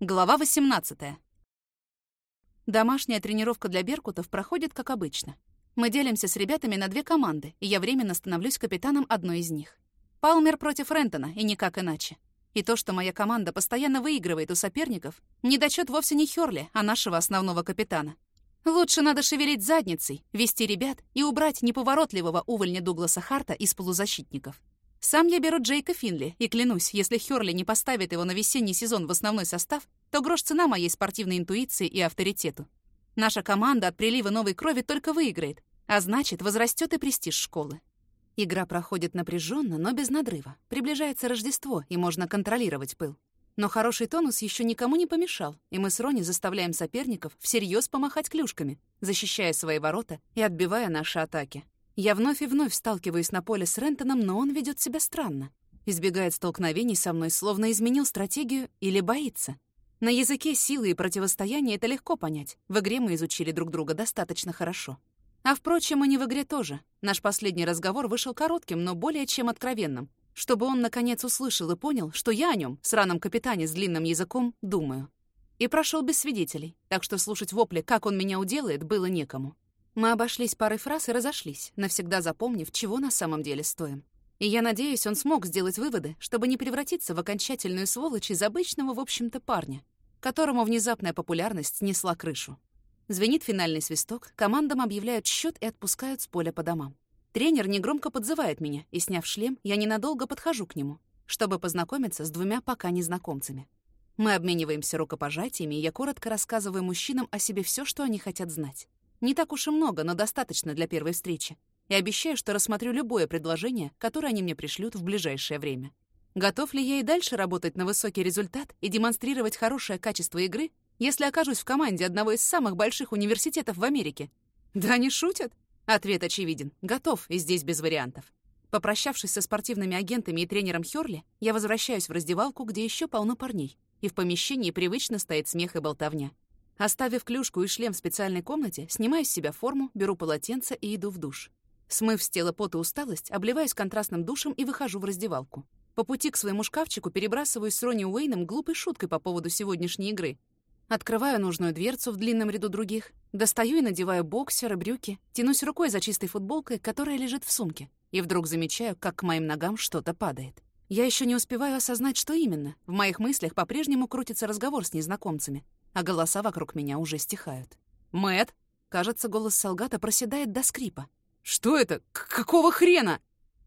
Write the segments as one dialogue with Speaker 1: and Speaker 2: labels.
Speaker 1: Глава 18. Домашняя тренировка для беркутов проходит как обычно. Мы делимся с ребятами на две команды, и я временно становлюсь капитаном одной из них. Палмер против Рентона, и никак иначе. И то, что моя команда постоянно выигрывает у соперников, недочет вовсе не Хёрли, а нашего основного капитана. Лучше надо шевелить задницей, вести ребят и убрать неповоротливого увольня Дугласа Харта из полузащитников. Сам я беру Джейка Финли, и клянусь, если Хёрли не поставит его на весенний сезон в основной состав, то грош цена моей спортивной интуиции и авторитету. Наша команда от прилива новой крови только выиграет, а значит, возрастет и престиж школы. Игра проходит напряженно, но без надрыва. Приближается Рождество, и можно контролировать пыл. Но хороший тонус еще никому не помешал, и мы с Рони заставляем соперников всерьез помахать клюшками, защищая свои ворота и отбивая наши атаки. Я вновь и вновь сталкиваюсь на поле с Рентоном, но он ведет себя странно. Избегает столкновений со мной, словно изменил стратегию или боится. На языке силы и противостояния это легко понять. В игре мы изучили друг друга достаточно хорошо. А впрочем, и не в игре тоже. Наш последний разговор вышел коротким, но более чем откровенным, чтобы он, наконец, услышал и понял, что я о нем, сраном капитане с длинным языком, думаю. И прошел без свидетелей, так что слушать вопли, как он меня уделает, было некому. Мы обошлись парой фраз и разошлись, навсегда запомнив, чего на самом деле стоим. И я надеюсь, он смог сделать выводы, чтобы не превратиться в окончательную сволочь из обычного, в общем-то, парня, которому внезапная популярность снесла крышу. Звенит финальный свисток, командам объявляют счет и отпускают с поля по домам. Тренер негромко подзывает меня, и, сняв шлем, я ненадолго подхожу к нему, чтобы познакомиться с двумя пока незнакомцами. Мы обмениваемся рукопожатиями, и я коротко рассказываю мужчинам о себе все, что они хотят знать. Не так уж и много, но достаточно для первой встречи. И обещаю, что рассмотрю любое предложение, которое они мне пришлют в ближайшее время. Готов ли я и дальше работать на высокий результат и демонстрировать хорошее качество игры, если окажусь в команде одного из самых больших университетов в Америке? Да не шутят. Ответ очевиден. Готов, и здесь без вариантов. Попрощавшись со спортивными агентами и тренером Хёрли, я возвращаюсь в раздевалку, где еще полно парней, и в помещении привычно стоит смех и болтовня. Оставив клюшку и шлем в специальной комнате, снимаю с себя форму, беру полотенце и иду в душ. Смыв с тела пот и усталость, обливаюсь контрастным душем и выхожу в раздевалку. По пути к своему шкафчику перебрасываюсь с Ронни Уэйном глупой шуткой по поводу сегодняшней игры. Открываю нужную дверцу в длинном ряду других, достаю и надеваю боксеры, брюки, тянусь рукой за чистой футболкой, которая лежит в сумке, и вдруг замечаю, как к моим ногам что-то падает. Я еще не успеваю осознать, что именно. В моих мыслях по-прежнему крутится разговор с незнакомцами а голоса вокруг меня уже стихают. Мэт, Кажется, голос Салгата проседает до скрипа. «Что это? К какого хрена?»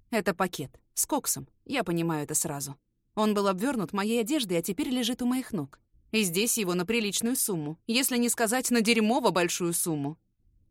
Speaker 1: «Это пакет. С коксом. Я понимаю это сразу. Он был обвернут моей одеждой, а теперь лежит у моих ног. И здесь его на приличную сумму, если не сказать на дерьмово большую сумму.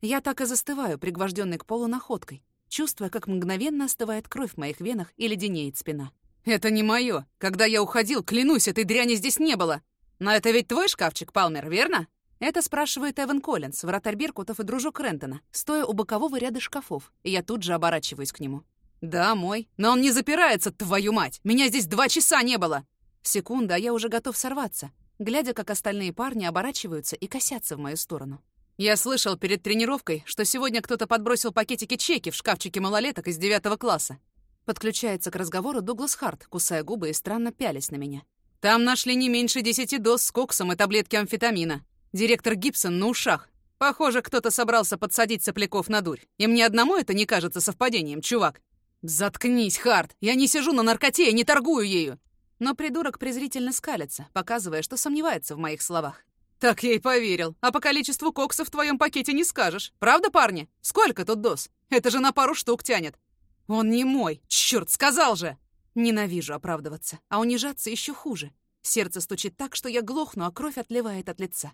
Speaker 1: Я так и застываю, пригвожденный к полу находкой, чувствуя, как мгновенно остывает кровь в моих венах и леденеет спина. «Это не моё. Когда я уходил, клянусь, этой дряни здесь не было!» «Но это ведь твой шкафчик, Палмер, верно?» Это спрашивает Эван Коллинз, вратарь Беркутов и дружок Рентона, стоя у бокового ряда шкафов, и я тут же оборачиваюсь к нему. «Да, мой. Но он не запирается, твою мать! Меня здесь два часа не было!» Секунда, а я уже готов сорваться, глядя, как остальные парни оборачиваются и косятся в мою сторону. Я слышал перед тренировкой, что сегодня кто-то подбросил пакетики чеки в шкафчике малолеток из девятого класса. Подключается к разговору Дуглас Харт, кусая губы и странно пялясь на меня. Там нашли не меньше десяти доз с коксом и таблетки амфетамина. Директор Гибсон на ушах. Похоже, кто-то собрался подсадить сопляков на дурь. И мне одному это не кажется совпадением, чувак. Заткнись, Харт. Я не сижу на наркоте и не торгую ею. Но придурок презрительно скалится, показывая, что сомневается в моих словах. Так я и поверил. А по количеству кокса в твоем пакете не скажешь. Правда, парни? Сколько тут доз? Это же на пару штук тянет. Он не мой. Черт, сказал же! Ненавижу оправдываться, а унижаться еще хуже. Сердце стучит так, что я глохну, а кровь отливает от лица.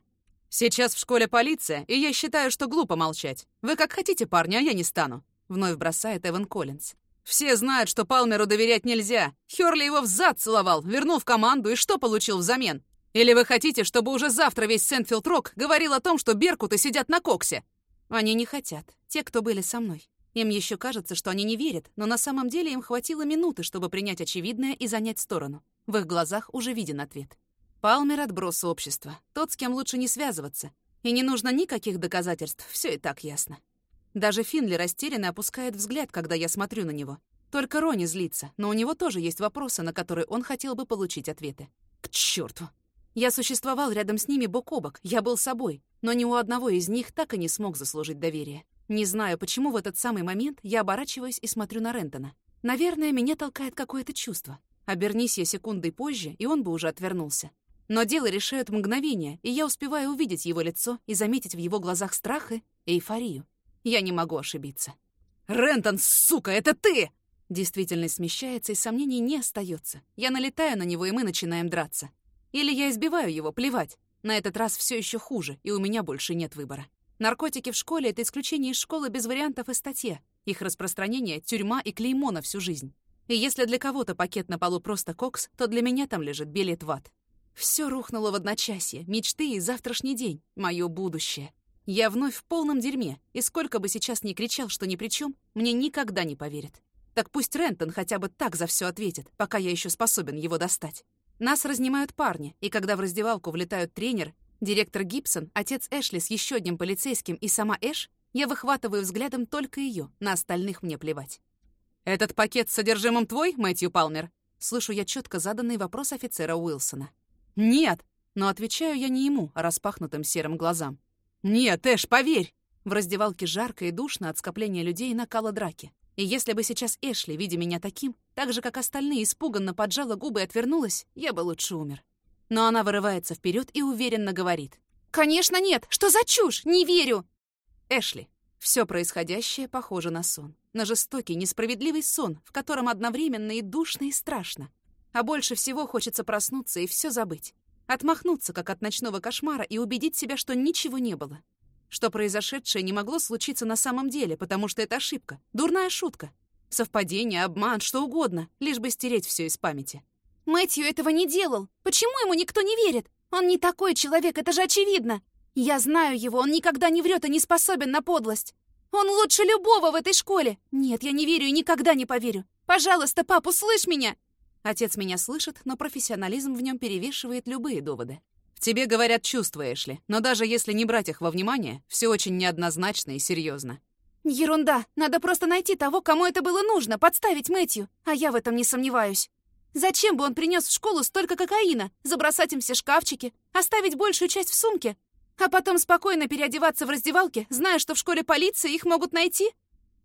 Speaker 1: «Сейчас в школе полиция, и я считаю, что глупо молчать. Вы как хотите, парни, а я не стану», — вновь бросает Эван Коллинз. «Все знают, что Палмеру доверять нельзя. Хёрли его в зад целовал, вернул в команду, и что получил взамен? Или вы хотите, чтобы уже завтра весь Сентфилд Рок говорил о том, что беркуты сидят на коксе?» Они не хотят, те, кто были со мной. Им еще кажется, что они не верят, но на самом деле им хватило минуты, чтобы принять очевидное и занять сторону. В их глазах уже виден ответ. Палмер — отброс общества. Тот, с кем лучше не связываться. И не нужно никаких доказательств, все и так ясно. Даже Финли растерянно опускает взгляд, когда я смотрю на него. Только Рони злится, но у него тоже есть вопросы, на которые он хотел бы получить ответы. К черту! Я существовал рядом с ними бок о бок, я был собой, но ни у одного из них так и не смог заслужить доверие. Не знаю, почему в этот самый момент я оборачиваюсь и смотрю на Рентона. Наверное, меня толкает какое-то чувство. Обернись я секундой позже, и он бы уже отвернулся. Но дело решают мгновение, и я успеваю увидеть его лицо и заметить в его глазах страх и эйфорию. Я не могу ошибиться. «Рентон, сука, это ты!» Действительность смещается, и сомнений не остается. Я налетаю на него, и мы начинаем драться. Или я избиваю его, плевать. На этот раз все еще хуже, и у меня больше нет выбора. Наркотики в школе — это исключение из школы без вариантов и статья. Их распространение — тюрьма и клеймо на всю жизнь. И если для кого-то пакет на полу просто кокс, то для меня там лежит билет в ад. Все рухнуло в одночасье, мечты и завтрашний день, мое будущее. Я вновь в полном дерьме, и сколько бы сейчас ни кричал, что ни при чем, мне никогда не поверят. Так пусть Рентон хотя бы так за все ответит, пока я еще способен его достать. Нас разнимают парни, и когда в раздевалку влетают тренер, директор Гибсон, отец Эшли с еще одним полицейским и сама Эш, я выхватываю взглядом только ее, на остальных мне плевать. «Этот пакет с содержимым твой, Мэтью Палмер?» Слышу я четко заданный вопрос офицера Уилсона. «Нет!» Но отвечаю я не ему, а распахнутым серым глазам. «Нет, Эш, поверь!» В раздевалке жарко и душно от скопления людей накала драки. И если бы сейчас Эшли, видя меня таким, так же, как остальные, испуганно поджала губы и отвернулась, я бы лучше умер. Но она вырывается вперед и уверенно говорит. «Конечно нет! Что за чушь? Не верю!» Эшли. Все происходящее похоже на сон. На жестокий, несправедливый сон, в котором одновременно и душно, и страшно. А больше всего хочется проснуться и все забыть. Отмахнуться, как от ночного кошмара, и убедить себя, что ничего не было. Что произошедшее не могло случиться на самом деле, потому что это ошибка, дурная шутка. Совпадение, обман, что угодно, лишь бы стереть все из памяти. Мэтью этого не делал. Почему ему никто не верит? Он не такой человек, это же очевидно. Я знаю его, он никогда не врет и не способен на подлость. Он лучше любого в этой школе. Нет, я не верю и никогда не поверю. Пожалуйста, пап, услышь меня. Отец меня слышит, но профессионализм в нем перевешивает любые доводы. В тебе говорят чувства, Эшли, но даже если не брать их во внимание, все очень неоднозначно и серьезно. Ерунда. Надо просто найти того, кому это было нужно, подставить Мэтью. А я в этом не сомневаюсь. Зачем бы он принес в школу столько кокаина? Забросать им все шкафчики? Оставить большую часть в сумке? А потом спокойно переодеваться в раздевалке, зная, что в школе полиции их могут найти?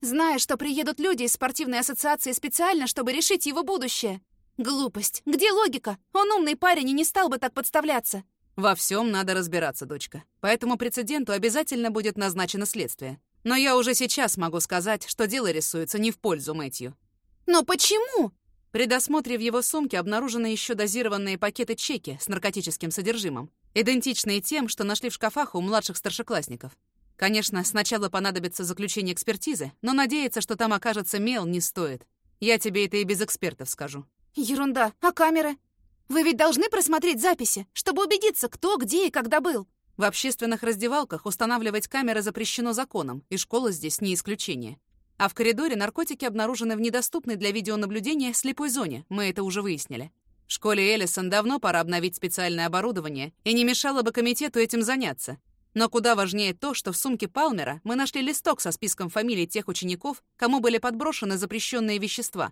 Speaker 1: Зная, что приедут люди из спортивной ассоциации специально, чтобы решить его будущее. Глупость. Где логика? Он умный парень и не стал бы так подставляться. Во всем надо разбираться, дочка. Поэтому прецеденту обязательно будет назначено следствие. Но я уже сейчас могу сказать, что дело рисуется не в пользу Мэтью. Но почему? При досмотре в его сумке обнаружены еще дозированные пакеты чеки с наркотическим содержимым, идентичные тем, что нашли в шкафах у младших старшеклассников. Конечно, сначала понадобится заключение экспертизы, но надеяться, что там окажется мел, не стоит. Я тебе это и без экспертов скажу. Ерунда. А камеры? Вы ведь должны просмотреть записи, чтобы убедиться, кто, где и когда был. В общественных раздевалках устанавливать камеры запрещено законом, и школа здесь не исключение. А в коридоре наркотики обнаружены в недоступной для видеонаблюдения слепой зоне, мы это уже выяснили. В школе Эллисон давно пора обновить специальное оборудование, и не мешало бы комитету этим заняться. Но куда важнее то, что в сумке Палмера мы нашли листок со списком фамилий тех учеников, кому были подброшены запрещенные вещества,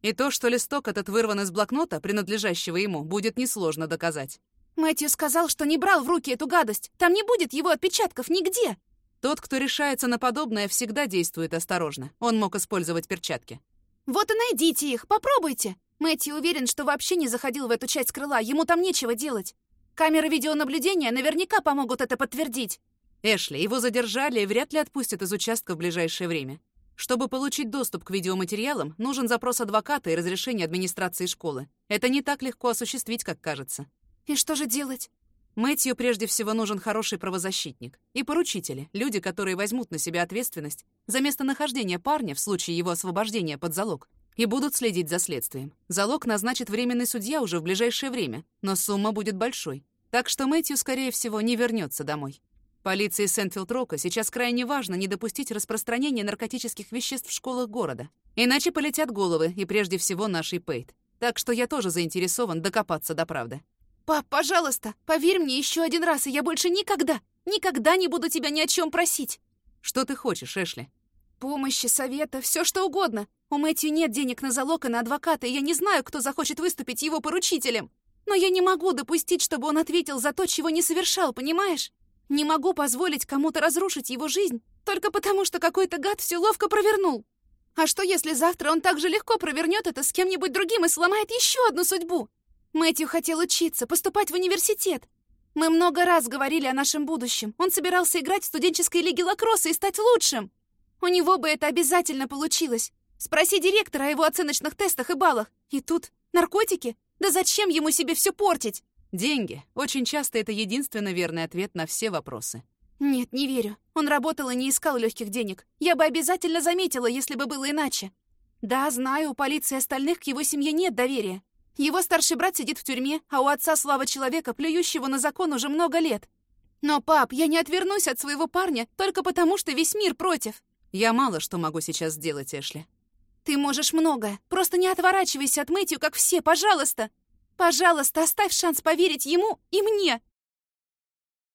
Speaker 1: и то, что листок этот вырван из блокнота, принадлежащего ему, будет несложно доказать. Мэтью сказал, что не брал в руки эту гадость. Там не будет его отпечатков нигде. Тот, кто решается на подобное, всегда действует осторожно. Он мог использовать перчатки. Вот и найдите их, попробуйте. Мэтью уверен, что вообще не заходил в эту часть крыла, ему там нечего делать. Камеры видеонаблюдения наверняка помогут это подтвердить. Эшли, его задержали и вряд ли отпустят из участка в ближайшее время. Чтобы получить доступ к видеоматериалам, нужен запрос адвоката и разрешение администрации школы. Это не так легко осуществить, как кажется. И что же делать? Мэтью прежде всего нужен хороший правозащитник. И поручители, люди, которые возьмут на себя ответственность за местонахождение парня в случае его освобождения под залог и будут следить за следствием. Залог назначит временный судья уже в ближайшее время, но сумма будет большой. Так что Мэтью, скорее всего, не вернется домой. Полиции Сентфилд-Рока сейчас крайне важно не допустить распространения наркотических веществ в школах города. Иначе полетят головы, и прежде всего нашей Пейт. Так что я тоже заинтересован докопаться до правды. «Пап, пожалуйста, поверь мне еще один раз, и я больше никогда, никогда не буду тебя ни о чем просить!» «Что ты хочешь, Эшли?» «Помощи, совета, все что угодно. У Мэтью нет денег на залог и на адвоката, и я не знаю, кто захочет выступить его поручителем». Но я не могу допустить, чтобы он ответил за то, чего не совершал, понимаешь? Не могу позволить кому-то разрушить его жизнь только потому, что какой-то гад все ловко провернул. А что, если завтра он так же легко провернет это с кем-нибудь другим и сломает еще одну судьбу? Мэтью хотел учиться, поступать в университет. Мы много раз говорили о нашем будущем. Он собирался играть в студенческой лиге лакросса и стать лучшим. У него бы это обязательно получилось. Спроси директора о его оценочных тестах и баллах. И тут наркотики? Да зачем ему себе все портить?
Speaker 2: Деньги. Очень часто это единственно верный ответ на все вопросы.
Speaker 1: Нет, не верю. Он работал и не искал легких денег. Я бы обязательно заметила, если бы было иначе. Да, знаю, у полиции остальных к его семье нет доверия. Его старший брат сидит в тюрьме, а у отца слава человека, плюющего на закон уже много лет. Но, пап, я не отвернусь от своего парня только потому, что весь мир против.
Speaker 2: Я мало что могу сейчас сделать, Эшли.
Speaker 1: Ты можешь многое. Просто не отворачивайся от Мэтью, как все, пожалуйста. Пожалуйста, оставь шанс поверить ему и мне.